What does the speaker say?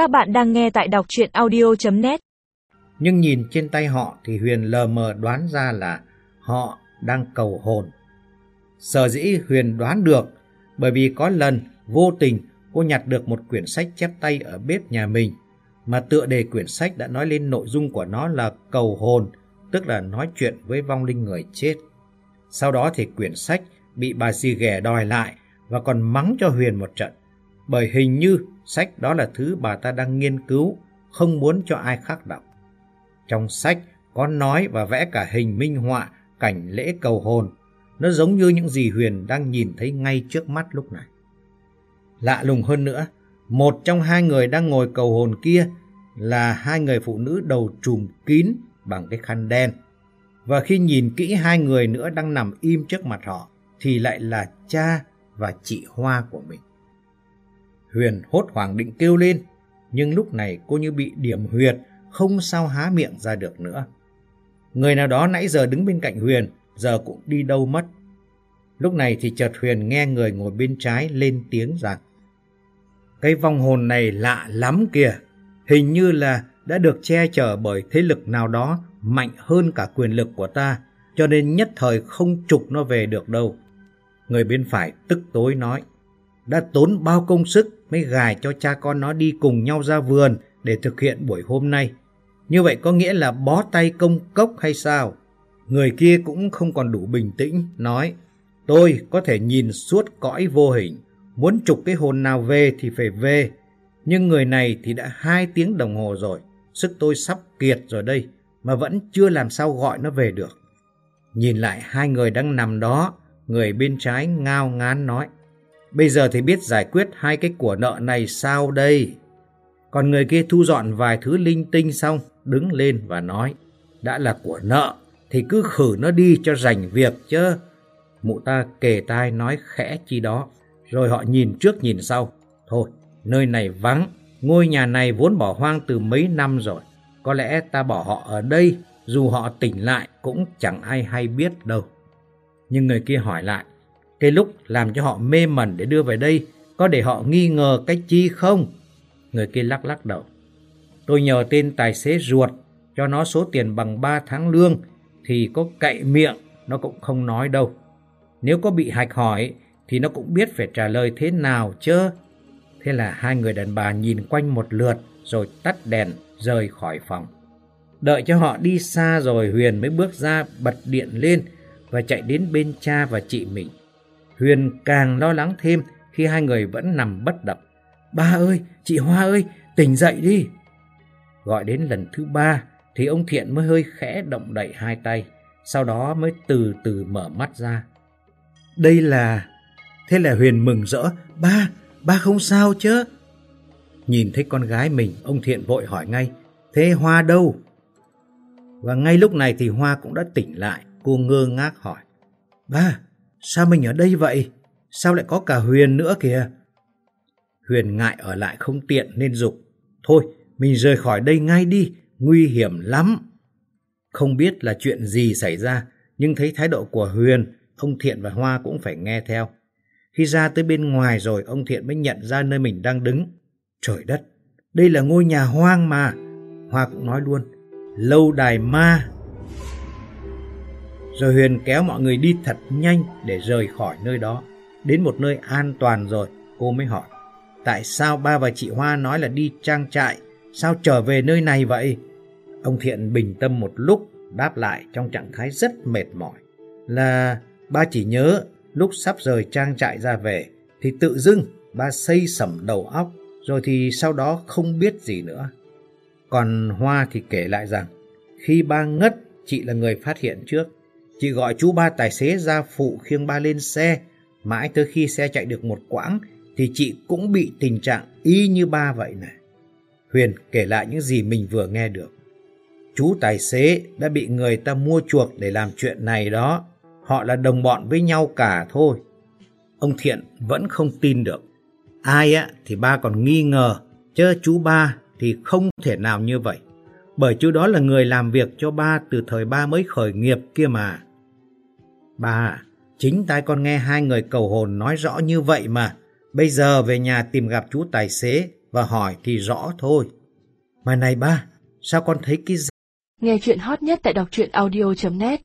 Các bạn đang nghe tại đọc chuyện audio.net Nhưng nhìn trên tay họ thì Huyền lờ mờ đoán ra là họ đang cầu hồn. Sở dĩ Huyền đoán được bởi vì có lần vô tình cô nhặt được một quyển sách chép tay ở bếp nhà mình mà tựa đề quyển sách đã nói lên nội dung của nó là cầu hồn, tức là nói chuyện với vong linh người chết. Sau đó thì quyển sách bị bà dì ghẻ đòi lại và còn mắng cho Huyền một trận. Bởi hình như sách đó là thứ bà ta đang nghiên cứu, không muốn cho ai khác đọc. Trong sách có nói và vẽ cả hình minh họa cảnh lễ cầu hồn. Nó giống như những gì Huyền đang nhìn thấy ngay trước mắt lúc này. Lạ lùng hơn nữa, một trong hai người đang ngồi cầu hồn kia là hai người phụ nữ đầu trùm kín bằng cái khăn đen. Và khi nhìn kỹ hai người nữa đang nằm im trước mặt họ, thì lại là cha và chị Hoa của mình. Huyền hốt hoảng định kêu lên, nhưng lúc này cô như bị điểm huyệt, không sao há miệng ra được nữa. Người nào đó nãy giờ đứng bên cạnh Huyền, giờ cũng đi đâu mất. Lúc này thì chợt Huyền nghe người ngồi bên trái lên tiếng rằng Cái vong hồn này lạ lắm kìa, hình như là đã được che chở bởi thế lực nào đó mạnh hơn cả quyền lực của ta, cho nên nhất thời không trục nó về được đâu. Người bên phải tức tối nói, đã tốn bao công sức mới gài cho cha con nó đi cùng nhau ra vườn để thực hiện buổi hôm nay. Như vậy có nghĩa là bó tay công cốc hay sao? Người kia cũng không còn đủ bình tĩnh, nói, tôi có thể nhìn suốt cõi vô hình, muốn trục cái hồn nào về thì phải về. Nhưng người này thì đã hai tiếng đồng hồ rồi, sức tôi sắp kiệt rồi đây, mà vẫn chưa làm sao gọi nó về được. Nhìn lại hai người đang nằm đó, người bên trái ngao ngán nói, Bây giờ thì biết giải quyết hai cái của nợ này sao đây? Còn người kia thu dọn vài thứ linh tinh xong, đứng lên và nói, đã là của nợ thì cứ khử nó đi cho rảnh việc chứ. Mụ ta kề tai nói khẽ chi đó, rồi họ nhìn trước nhìn sau. Thôi, nơi này vắng, ngôi nhà này vốn bỏ hoang từ mấy năm rồi. Có lẽ ta bỏ họ ở đây, dù họ tỉnh lại cũng chẳng ai hay biết đâu. Nhưng người kia hỏi lại, cái lúc làm cho họ mê mẩn để đưa về đây, có để họ nghi ngờ cái chi không? Người kia lắc lắc đầu. Tôi nhờ tên tài xế ruột cho nó số tiền bằng 3 tháng lương thì có cậy miệng nó cũng không nói đâu. Nếu có bị hạch hỏi thì nó cũng biết phải trả lời thế nào chứ. Thế là hai người đàn bà nhìn quanh một lượt rồi tắt đèn rời khỏi phòng. Đợi cho họ đi xa rồi Huyền mới bước ra bật điện lên và chạy đến bên cha và chị mình. Huyền càng lo lắng thêm khi hai người vẫn nằm bất động. Ba ơi, chị Hoa ơi, tỉnh dậy đi. Gọi đến lần thứ ba thì ông Thiện mới hơi khẽ động đậy hai tay, sau đó mới từ từ mở mắt ra. Đây là... Thế là Huyền mừng rỡ, ba, ba không sao chứ? Nhìn thấy con gái mình, ông Thiện vội hỏi ngay, thế Hoa đâu? Và ngay lúc này thì Hoa cũng đã tỉnh lại, cô ngơ ngác hỏi, ba, Sao mình ở đây vậy? Sao lại có cả Huyền nữa kìa? Huyền ngại ở lại không tiện nên dục. Thôi, mình rời khỏi đây ngay đi, nguy hiểm lắm. Không biết là chuyện gì xảy ra, nhưng thấy thái độ của Huyền, ông Thiện và Hoa cũng phải nghe theo. Khi ra tới bên ngoài rồi, ông Thiện mới nhận ra nơi mình đang đứng. Trời đất, đây là ngôi nhà hoang mà. Hoa cũng nói luôn, lâu đài ma rồi Huyền kéo mọi người đi thật nhanh để rời khỏi nơi đó. Đến một nơi an toàn rồi, cô mới hỏi. Tại sao ba và chị Hoa nói là đi trang trại? Sao trở về nơi này vậy? Ông Thiện bình tâm một lúc, đáp lại trong trạng thái rất mệt mỏi. Là ba chỉ nhớ lúc sắp rời trang trại ra về, thì tự dưng ba xây sẩm đầu óc, rồi thì sau đó không biết gì nữa. Còn Hoa thì kể lại rằng, khi ba ngất, chị là người phát hiện trước. Chị gọi chú ba tài xế ra phụ khiêng ba lên xe. Mãi tới khi xe chạy được một quãng thì chị cũng bị tình trạng y như ba vậy này. Huyền kể lại những gì mình vừa nghe được. Chú tài xế đã bị người ta mua chuộc để làm chuyện này đó. Họ là đồng bọn với nhau cả thôi. Ông Thiện vẫn không tin được. Ai á thì ba còn nghi ngờ, chứ chú ba thì không thể nào như vậy. Bởi chú đó là người làm việc cho ba từ thời ba mới khởi nghiệp kia mà. Bà, chính tai con nghe hai người cầu hồn nói rõ như vậy mà. Bây giờ về nhà tìm gặp chú tài xế và hỏi thì rõ thôi. Mà này ba, sao con thấy cái... Nghe chuyện hot nhất tại đọc truyện audio.net